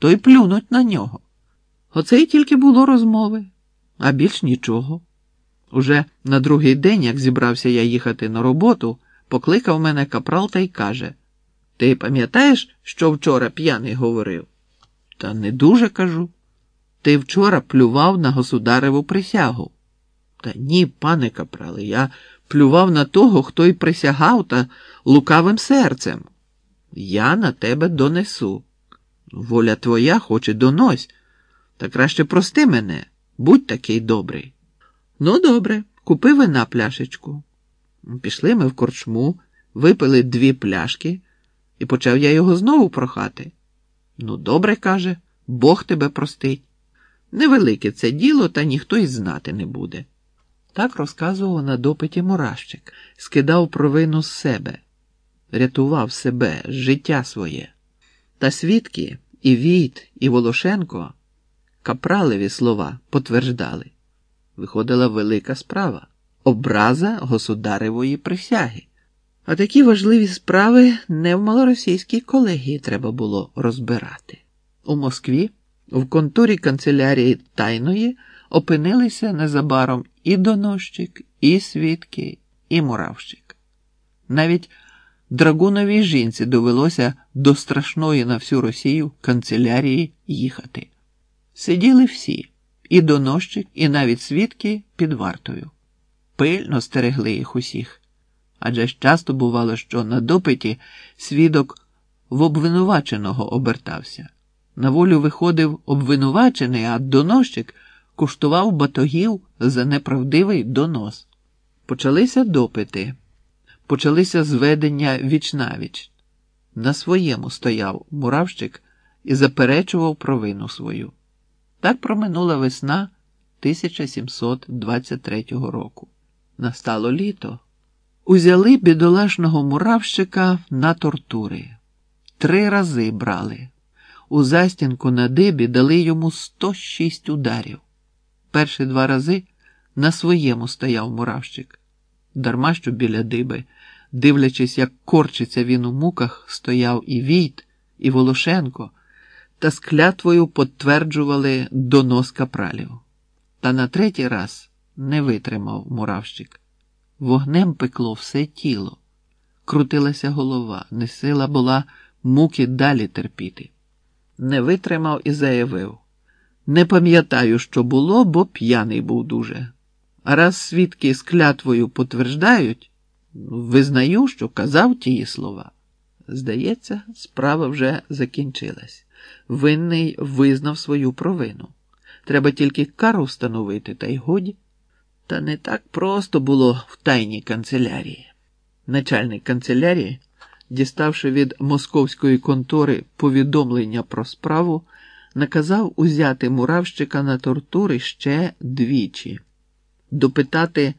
то й плюнуть на нього. Оце й тільки було розмови, а більш нічого. Уже на другий день, як зібрався я їхати на роботу, покликав мене капрал та й каже: Ти пам'ятаєш, що вчора п'яний говорив? Та не дуже кажу. Ти вчора плював на государеву присягу. Та ні, пане капрале, я плював на того, хто й присягав та лукавим серцем. Я на тебе донесу. Воля твоя, хоч і донось, та краще прости мене, будь такий добрий. Ну, добре, купи вина пляшечку. Пішли ми в корчму, випили дві пляшки, і почав я його знову прохати. Ну, добре, каже, Бог тебе простить. Невелике це діло, та ніхто й знати не буде. Так розказував на допиті Мурашчик, скидав провину з себе, рятував себе, життя своє. Та свідки і Війт, і Волошенко капралеві слова потверждали. Виходила велика справа образа государевої присяги. А такі важливі справи не в малоросійській колегії треба було розбирати. У Москві, в конторі канцелярії тайної, опинилися незабаром і донощик, і свідки, і муравщик. Навіть драгуновій жінці довелося до страшної на всю Росію канцелярії їхати. Сиділи всі і донощик, і навіть свідки під вартою. Пильно стерегли їх усіх. Адже ж часто бувало, що на допиті свідок в обвинуваченого обертався. На волю виходив обвинувачений, а донощик куштував батогів за неправдивий донос. Почалися допити, почалися зведення вічнавіч. На своєму стояв муравщик і заперечував провину свою. Так проминула весна 1723 року. Настало літо. Узяли бідолашного муравщика на тортури. Три рази брали. У застінку на дибі дали йому 106 ударів. Перші два рази на своєму стояв муравщик. Дарма що біля диби, дивлячись, як корчиться він у муках, стояв і Війт, і Волошенко, та з клятвою підтверджували донос капралів. Та на третій раз не витримав муравщик. Вогнем пекло все тіло, крутилася голова, не сила була муки далі терпіти. Не витримав і заявив. Не пам'ятаю, що було, бо п'яний був дуже. А раз свідки з клятвою потверждають, визнаю, що казав тії слова. Здається, справа вже закінчилась. Винний визнав свою провину. Треба тільки кару встановити, та й годі. Та не так просто було в тайній канцелярії. Начальник канцелярії, діставши від московської контори повідомлення про справу, наказав узяти муравщика на тортури ще двічі, допитати,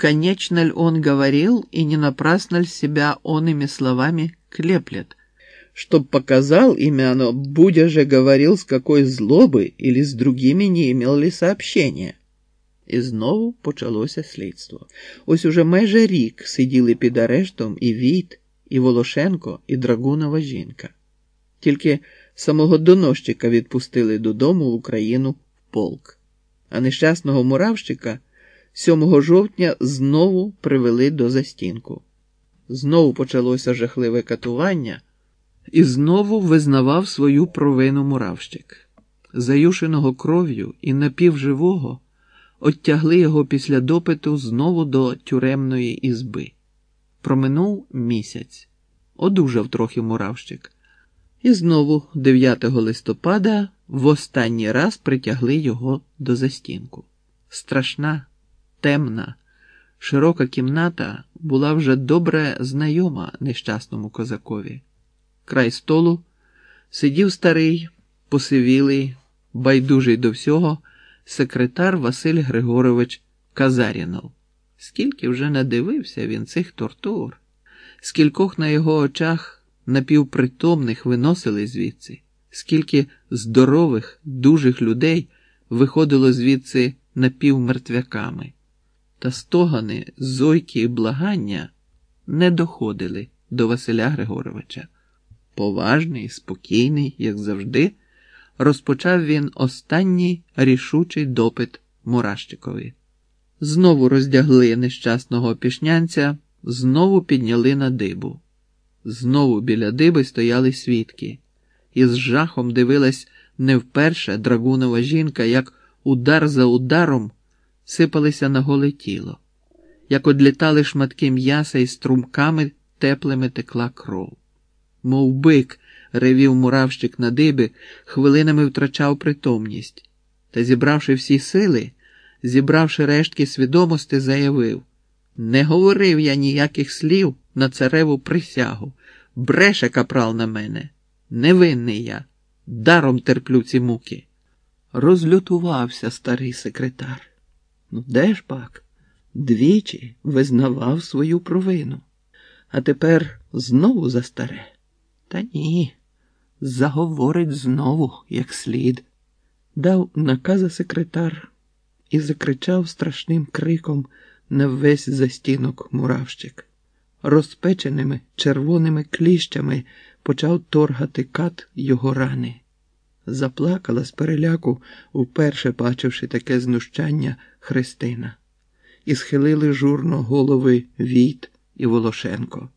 конечно ли он говорил и не напрасно ли себя онными словами клеплет, чтоб показал имя оно, будя же говорил, с какой злоби или з другими не имел ли сообщения. І знову почалося слідство. Ось уже майже рік сиділи під арештом і Війт, і Волошенко, і Драгунова жінка. Тільки самого донощика відпустили додому в Україну в полк, а нещасного муравщика 7 жовтня знову привели до застінку. Знову почалося жахливе катування, і знову визнавав свою провину муравщик. Заюшеного кров'ю і напівживого оттягли його після допиту знову до тюремної ізби. Проминув місяць, одужав трохи муравщик. І знову, 9 листопада, в останній раз притягли його до застінку. Страшна, темна, широка кімната була вже добре знайома нещасному козакові. Край столу сидів старий, посивілий, байдужий до всього секретар Василь Григорович Казарінов. Скільки вже надивився він цих тортур, скількох на його очах напівпритомних виносили звідси, скільки здорових, дужих людей виходило звідси напівмертвяками, та стогани, зойки і благання не доходили до Василя Григоровича. Поважний, спокійний, як завжди, розпочав він останній рішучий допит Мурашчикові. Знову роздягли нещасного пішнянця, знову підняли на дибу. Знову біля диби стояли свідки, і з жахом дивилась не вперше драгунова жінка, як удар за ударом сипалися на голе тіло, як одлітали шматки м'яса і струмками теплими текла кров. Мов бик, ревів муравщик на дибі, хвилинами втрачав притомність, та, зібравши всі сили, зібравши рештки свідомості, заявив Не говорив я ніяких слів на цареву присягу. Бреше капрал на мене. Невинний я, даром терплю ці муки. Розлютувався старий секретар. Ну, де ж пак? Двічі визнавав свою провину, а тепер знову за старе. Та ні, заговорить знову, як слід. Дав наказа секретар і закричав страшним криком на весь застінок муравщик. Розпеченими червоними кліщами почав торгати кат його рани. Заплакала з переляку, вперше бачивши таке знущання Христина, і схилили журно голови Війт і Волошенко.